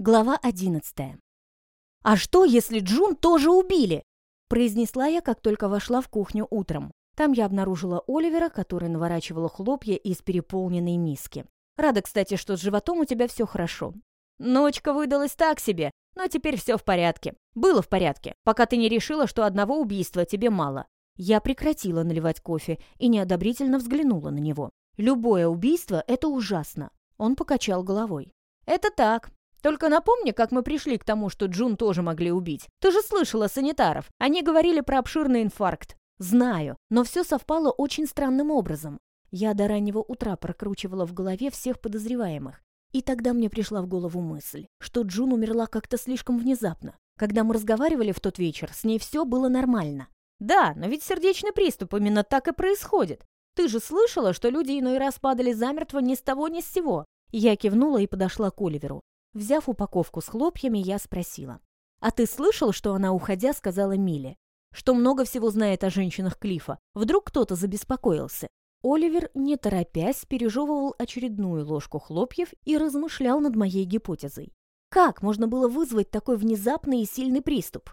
Глава 11. «А что, если Джун тоже убили?» произнесла я, как только вошла в кухню утром. Там я обнаружила Оливера, который наворачивал хлопья из переполненной миски. «Рада, кстати, что с животом у тебя все хорошо. Ночка выдалась так себе, но теперь все в порядке. Было в порядке, пока ты не решила, что одного убийства тебе мало». Я прекратила наливать кофе и неодобрительно взглянула на него. «Любое убийство — это ужасно». Он покачал головой. «Это так. Только напомни, как мы пришли к тому, что Джун тоже могли убить. Ты же слышала санитаров. Они говорили про обширный инфаркт. Знаю, но все совпало очень странным образом. Я до раннего утра прокручивала в голове всех подозреваемых. И тогда мне пришла в голову мысль, что Джун умерла как-то слишком внезапно. Когда мы разговаривали в тот вечер, с ней все было нормально. Да, но ведь сердечный приступ именно так и происходит. Ты же слышала, что люди иной раз падали замертво ни с того ни с сего. Я кивнула и подошла к Оливеру. Взяв упаковку с хлопьями, я спросила. «А ты слышал, что она, уходя, сказала Миле? Что много всего знает о женщинах Клифа? Вдруг кто-то забеспокоился?» Оливер, не торопясь, пережевывал очередную ложку хлопьев и размышлял над моей гипотезой. Как можно было вызвать такой внезапный и сильный приступ?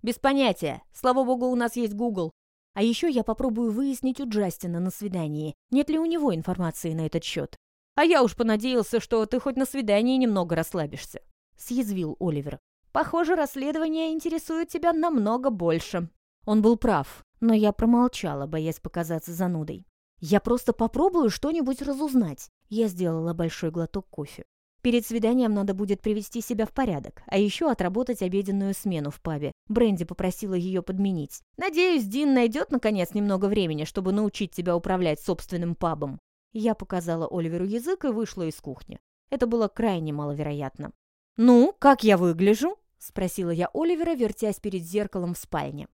Без понятия. Слава богу, у нас есть Google. А еще я попробую выяснить у Джастина на свидании, нет ли у него информации на этот счет. А я уж понадеялся, что ты хоть на свидании немного расслабишься», — съязвил Оливер. «Похоже, расследование интересует тебя намного больше». Он был прав, но я промолчала, боясь показаться занудой. «Я просто попробую что-нибудь разузнать». Я сделала большой глоток кофе. Перед свиданием надо будет привести себя в порядок, а еще отработать обеденную смену в пабе. Бренди попросила ее подменить. «Надеюсь, Дин найдет, наконец, немного времени, чтобы научить тебя управлять собственным пабом». Я показала Оливеру язык и вышла из кухни. Это было крайне маловероятно. «Ну, как я выгляжу?» — спросила я Оливера, вертясь перед зеркалом в спальне.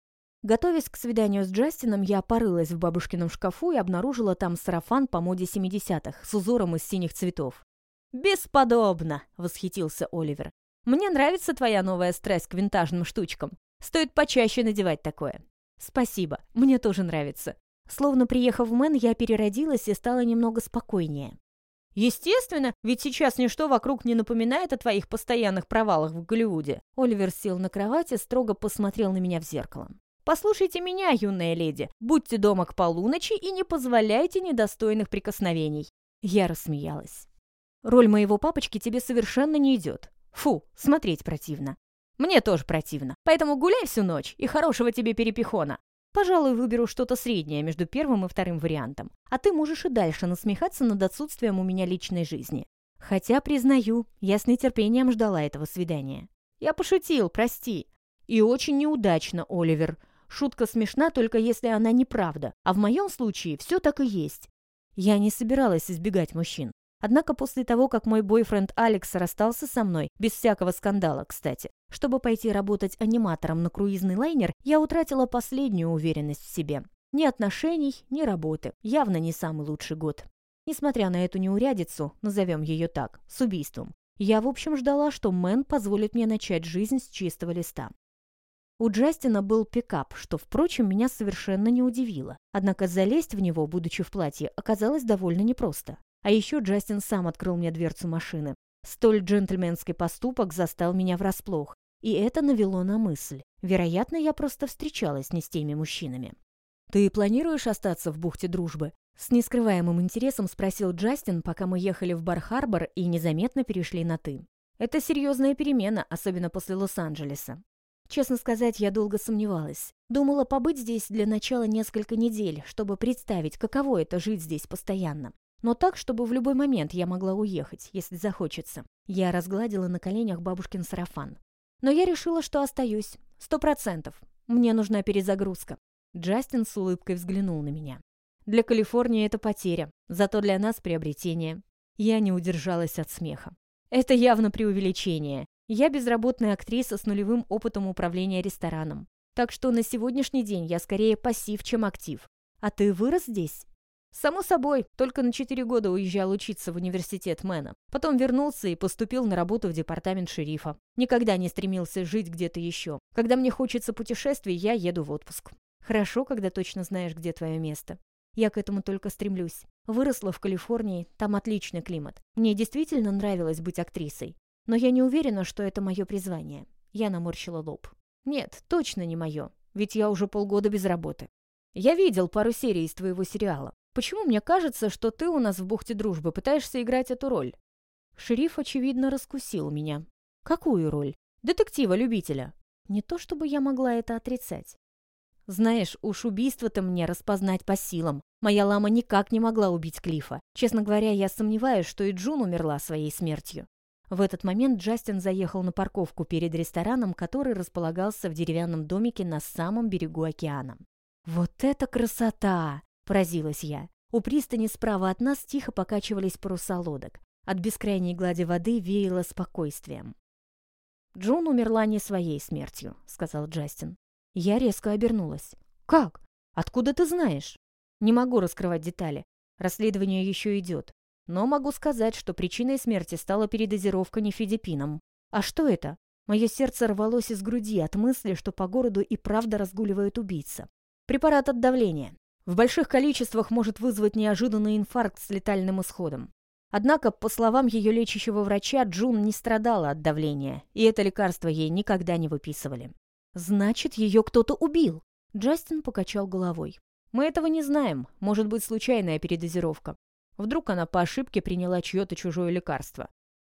Готовясь к свиданию с Джастином, я порылась в бабушкином шкафу и обнаружила там сарафан по моде 70-х с узором из синих цветов. «Бесподобно!» — восхитился Оливер. «Мне нравится твоя новая страсть к винтажным штучкам. Стоит почаще надевать такое». «Спасибо, мне тоже нравится. Словно приехав в Мэн, я переродилась и стала немного спокойнее. «Естественно, ведь сейчас ничто вокруг не напоминает о твоих постоянных провалах в Голливуде». Оливер сел на кровати, строго посмотрел на меня в зеркало. «Послушайте меня, юная леди. Будьте дома к полуночи и не позволяйте недостойных прикосновений». Я рассмеялась. «Роль моего папочки тебе совершенно не идет. Фу, смотреть противно. Мне тоже противно. Поэтому гуляй всю ночь и хорошего тебе перепихона. Пожалуй, выберу что-то среднее между первым и вторым вариантом. А ты можешь и дальше насмехаться над отсутствием у меня личной жизни. Хотя, признаю, я с нетерпением ждала этого свидания. Я пошутил, прости. И очень неудачно, Оливер. Шутка смешна только если она неправда, а в моем случае все так и есть. Я не собиралась избегать мужчин. Однако после того, как мой бойфренд Алекс расстался со мной, без всякого скандала, кстати, чтобы пойти работать аниматором на круизный лайнер, я утратила последнюю уверенность в себе. Ни отношений, ни работы. Явно не самый лучший год. Несмотря на эту неурядицу, назовем ее так, с убийством, я в общем ждала, что Мэн позволит мне начать жизнь с чистого листа. У Джастина был пикап, что, впрочем, меня совершенно не удивило. Однако залезть в него, будучи в платье, оказалось довольно непросто. А еще Джастин сам открыл мне дверцу машины. Столь джентльменский поступок застал меня врасплох. И это навело на мысль. Вероятно, я просто встречалась не с теми мужчинами. «Ты планируешь остаться в бухте дружбы?» С нескрываемым интересом спросил Джастин, пока мы ехали в Бар-Харбор и незаметно перешли на «ты». Это серьезная перемена, особенно после Лос-Анджелеса. Честно сказать, я долго сомневалась. Думала побыть здесь для начала несколько недель, чтобы представить, каково это жить здесь постоянно но так, чтобы в любой момент я могла уехать, если захочется. Я разгладила на коленях бабушкин сарафан. Но я решила, что остаюсь. Сто процентов. Мне нужна перезагрузка. Джастин с улыбкой взглянул на меня. Для Калифорнии это потеря, зато для нас приобретение. Я не удержалась от смеха. Это явно преувеличение. Я безработная актриса с нулевым опытом управления рестораном. Так что на сегодняшний день я скорее пассив, чем актив. А ты вырос здесь? Само собой, только на 4 года уезжал учиться в университет Мэна. Потом вернулся и поступил на работу в департамент шерифа. Никогда не стремился жить где-то еще. Когда мне хочется путешествий, я еду в отпуск. Хорошо, когда точно знаешь, где твое место. Я к этому только стремлюсь. Выросла в Калифорнии, там отличный климат. Мне действительно нравилось быть актрисой. Но я не уверена, что это мое призвание. Я наморщила лоб. Нет, точно не мое, ведь я уже полгода без работы. Я видел пару серий из твоего сериала. Почему мне кажется, что ты у нас в бухте дружбы пытаешься играть эту роль? Шериф, очевидно, раскусил меня. Какую роль? Детектива-любителя. Не то чтобы я могла это отрицать. Знаешь, уж убийство-то мне распознать по силам. Моя лама никак не могла убить Клифа. Честно говоря, я сомневаюсь, что и Джун умерла своей смертью. В этот момент Джастин заехал на парковку перед рестораном, который располагался в деревянном домике на самом берегу океана. «Вот это красота!» – поразилась я. У пристани справа от нас тихо покачивались паруса лодок. От бескрайней глади воды веяло спокойствием. «Джун умерла не своей смертью», — сказал Джастин. Я резко обернулась. «Как? Откуда ты знаешь?» «Не могу раскрывать детали. Расследование еще идет. Но могу сказать, что причиной смерти стала передозировка нефидипином. А что это? Мое сердце рвалось из груди от мысли, что по городу и правда разгуливает убийца. Препарат от давления. В больших количествах может вызвать неожиданный инфаркт с летальным исходом. Однако, по словам ее лечащего врача, Джун не страдала от давления, и это лекарство ей никогда не выписывали. «Значит, ее кто-то убил!» Джастин покачал головой. «Мы этого не знаем. Может быть, случайная передозировка. Вдруг она по ошибке приняла чье-то чужое лекарство.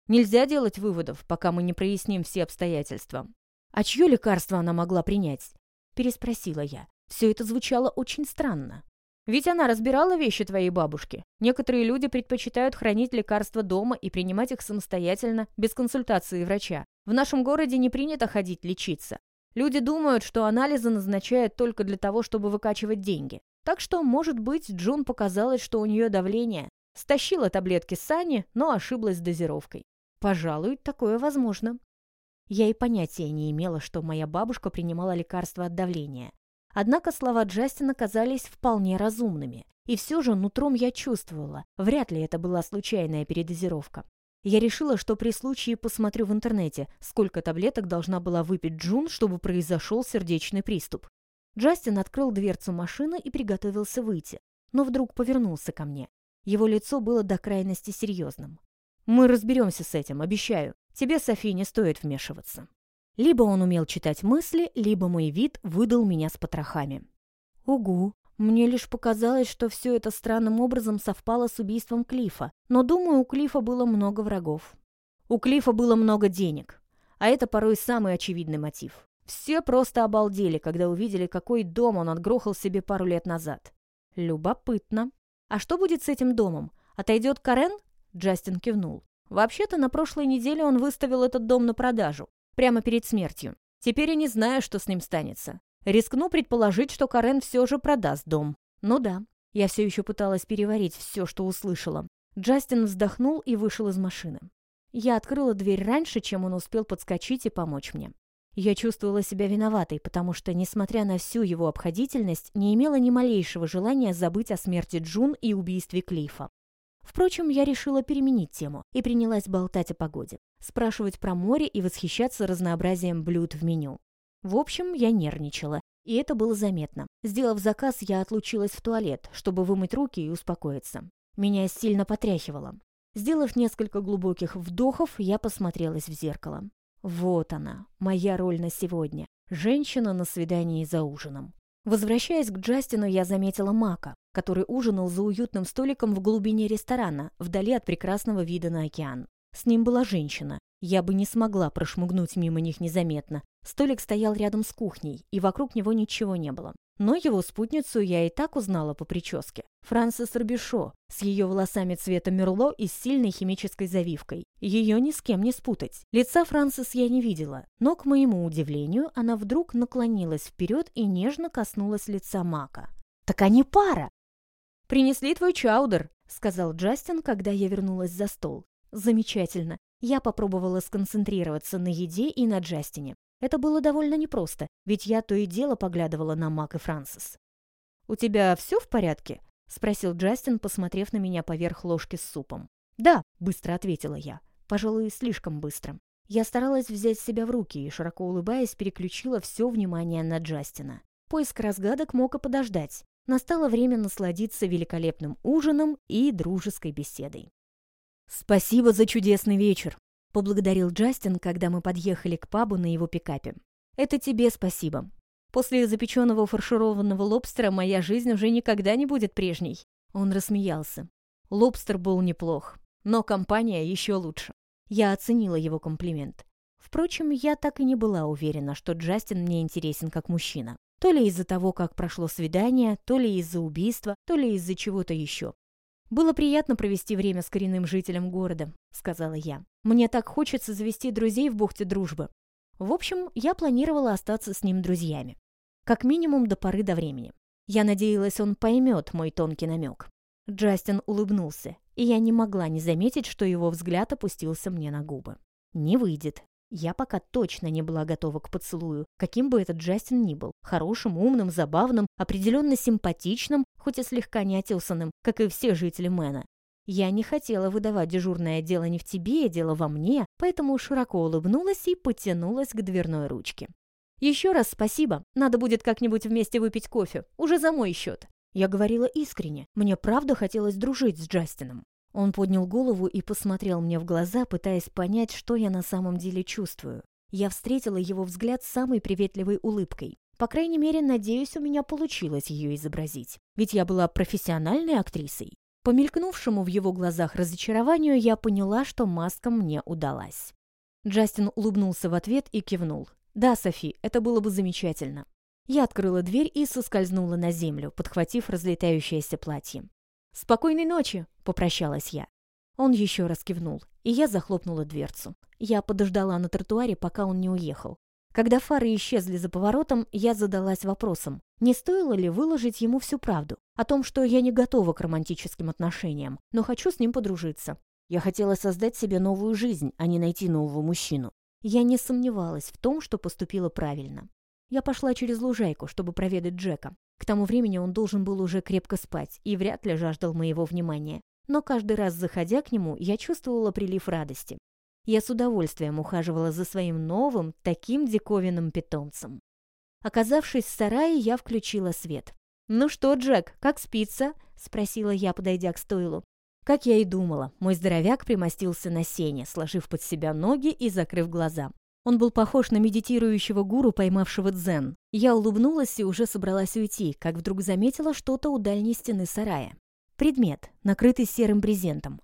Нельзя делать выводов, пока мы не проясним все обстоятельства. «А чье лекарство она могла принять?» Переспросила я. Все это звучало очень странно. Ведь она разбирала вещи твоей бабушки. Некоторые люди предпочитают хранить лекарства дома и принимать их самостоятельно, без консультации врача. В нашем городе не принято ходить лечиться. Люди думают, что анализы назначают только для того, чтобы выкачивать деньги. Так что, может быть, Джун показалось, что у нее давление. Стащила таблетки Сани, но ошиблась с дозировкой. Пожалуй, такое возможно. Я и понятия не имела, что моя бабушка принимала лекарства от давления. Однако слова Джастина казались вполне разумными. И все же нутром я чувствовала, вряд ли это была случайная передозировка. Я решила, что при случае посмотрю в интернете, сколько таблеток должна была выпить Джун, чтобы произошел сердечный приступ. Джастин открыл дверцу машины и приготовился выйти, но вдруг повернулся ко мне. Его лицо было до крайности серьезным. «Мы разберемся с этим, обещаю. Тебе, Софи, не стоит вмешиваться». Либо он умел читать мысли, либо мой вид выдал меня с потрохами. Угу. Мне лишь показалось, что все это странным образом совпало с убийством Клифа, но, думаю, у Клифа было много врагов. У Клифа было много денег, а это порой самый очевидный мотив. Все просто обалдели, когда увидели, какой дом он отгрохал себе пару лет назад. Любопытно. А что будет с этим домом? Отойдет Карен? Джастин кивнул. Вообще-то на прошлой неделе он выставил этот дом на продажу прямо перед смертью. Теперь я не знаю, что с ним станется. Рискну предположить, что Карен все же продаст дом. Ну да, я все еще пыталась переварить все, что услышала. Джастин вздохнул и вышел из машины. Я открыла дверь раньше, чем он успел подскочить и помочь мне. Я чувствовала себя виноватой, потому что, несмотря на всю его обходительность, не имела ни малейшего желания забыть о смерти Джун и убийстве Клифа. Впрочем, я решила переменить тему и принялась болтать о погоде, спрашивать про море и восхищаться разнообразием блюд в меню. В общем, я нервничала, и это было заметно. Сделав заказ, я отлучилась в туалет, чтобы вымыть руки и успокоиться. Меня сильно потряхивало. Сделав несколько глубоких вдохов, я посмотрелась в зеркало. Вот она, моя роль на сегодня. Женщина на свидании за ужином. Возвращаясь к Джастину, я заметила Мака, который ужинал за уютным столиком в глубине ресторана, вдали от прекрасного вида на океан. С ним была женщина. Я бы не смогла прошмыгнуть мимо них незаметно. Столик стоял рядом с кухней, и вокруг него ничего не было. Но его спутницу я и так узнала по прическе. Франсис Робишо, с ее волосами цвета мерло и с сильной химической завивкой. Ее ни с кем не спутать. Лица Франсис я не видела, но, к моему удивлению, она вдруг наклонилась вперед и нежно коснулась лица Мака. «Так они пара!» «Принесли твой чаудер», — сказал Джастин, когда я вернулась за стол. «Замечательно. Я попробовала сконцентрироваться на еде и на Джастине. Это было довольно непросто, ведь я то и дело поглядывала на Мак и Франсис. «У тебя все в порядке?» — спросил Джастин, посмотрев на меня поверх ложки с супом. «Да», — быстро ответила я. Пожалуй, слишком быстро. Я старалась взять себя в руки и, широко улыбаясь, переключила все внимание на Джастина. Поиск разгадок мог и подождать. Настало время насладиться великолепным ужином и дружеской беседой. «Спасибо за чудесный вечер», — поблагодарил Джастин, когда мы подъехали к пабу на его пикапе. «Это тебе спасибо. После запеченного фаршированного лобстера моя жизнь уже никогда не будет прежней». Он рассмеялся. Лобстер был неплох, но компания еще лучше. Я оценила его комплимент. Впрочем, я так и не была уверена, что Джастин мне интересен как мужчина. То ли из-за того, как прошло свидание, то ли из-за убийства, то ли из-за чего-то еще. «Было приятно провести время с коренным жителем города», — сказала я. «Мне так хочется завести друзей в бухте дружбы». В общем, я планировала остаться с ним друзьями. Как минимум до поры до времени. Я надеялась, он поймет мой тонкий намек. Джастин улыбнулся, и я не могла не заметить, что его взгляд опустился мне на губы. Не выйдет. Я пока точно не была готова к поцелую, каким бы этот Джастин ни был. Хорошим, умным, забавным, определенно симпатичным, хоть и слегка неотесанным, как и все жители Мэна. Я не хотела выдавать дежурное дело не в тебе, дело во мне, поэтому широко улыбнулась и потянулась к дверной ручке. «Еще раз спасибо. Надо будет как-нибудь вместе выпить кофе. Уже за мой счет». Я говорила искренне. Мне правда хотелось дружить с Джастином. Он поднял голову и посмотрел мне в глаза, пытаясь понять, что я на самом деле чувствую. Я встретила его взгляд с самой приветливой улыбкой. По крайней мере, надеюсь, у меня получилось ее изобразить. Ведь я была профессиональной актрисой. По мелькнувшему в его глазах разочарованию я поняла, что маска мне удалась. Джастин улыбнулся в ответ и кивнул. «Да, Софи, это было бы замечательно». Я открыла дверь и соскользнула на землю, подхватив разлетающееся платье. «Спокойной ночи!» — попрощалась я. Он еще раз кивнул, и я захлопнула дверцу. Я подождала на тротуаре, пока он не уехал. Когда фары исчезли за поворотом, я задалась вопросом, не стоило ли выложить ему всю правду о том, что я не готова к романтическим отношениям, но хочу с ним подружиться. Я хотела создать себе новую жизнь, а не найти нового мужчину. Я не сомневалась в том, что поступила правильно. Я пошла через лужайку, чтобы проведать Джека. К тому времени он должен был уже крепко спать и вряд ли жаждал моего внимания. Но каждый раз, заходя к нему, я чувствовала прилив радости. Я с удовольствием ухаживала за своим новым, таким диковинным питомцем. Оказавшись в сарае, я включила свет. «Ну что, Джек, как спится?» — спросила я, подойдя к стойлу. Как я и думала, мой здоровяк примостился на сене, сложив под себя ноги и закрыв глаза. Он был похож на медитирующего гуру, поймавшего дзен. Я улыбнулась и уже собралась уйти, как вдруг заметила что-то у дальней стены сарая. Предмет, накрытый серым брезентом.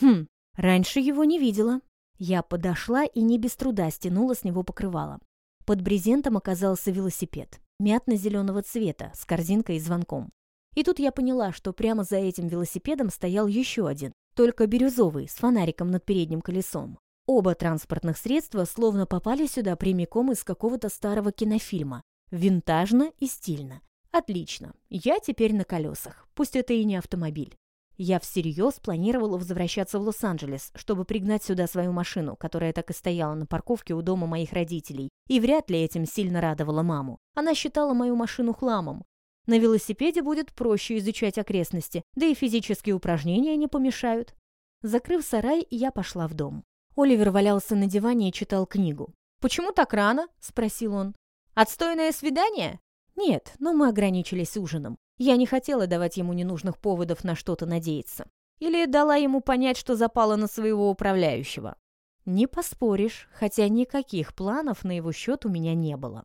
Хм, раньше его не видела. Я подошла и не без труда стянула с него покрывало. Под брезентом оказался велосипед, мятно-зеленого цвета, с корзинкой и звонком. И тут я поняла, что прямо за этим велосипедом стоял еще один, только бирюзовый, с фонариком над передним колесом. Оба транспортных средства словно попали сюда прямиком из какого-то старого кинофильма. Винтажно и стильно. Отлично. Я теперь на колесах. Пусть это и не автомобиль. Я всерьез планировала возвращаться в Лос-Анджелес, чтобы пригнать сюда свою машину, которая так и стояла на парковке у дома моих родителей, и вряд ли этим сильно радовала маму. Она считала мою машину хламом. На велосипеде будет проще изучать окрестности, да и физические упражнения не помешают. Закрыв сарай, я пошла в дом. Оливер валялся на диване и читал книгу. «Почему так рано?» – спросил он. «Отстойное свидание?» «Нет, но мы ограничились ужином. Я не хотела давать ему ненужных поводов на что-то надеяться. Или дала ему понять, что запала на своего управляющего. Не поспоришь, хотя никаких планов на его счет у меня не было.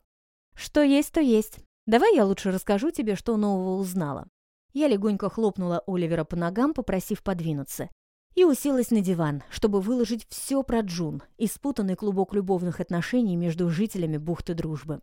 Что есть, то есть. Давай я лучше расскажу тебе, что нового узнала. Я легонько хлопнула Оливера по ногам, попросив подвинуться, и уселась на диван, чтобы выложить все про Джун и спутанный клубок любовных отношений между жителями бухты Дружбы.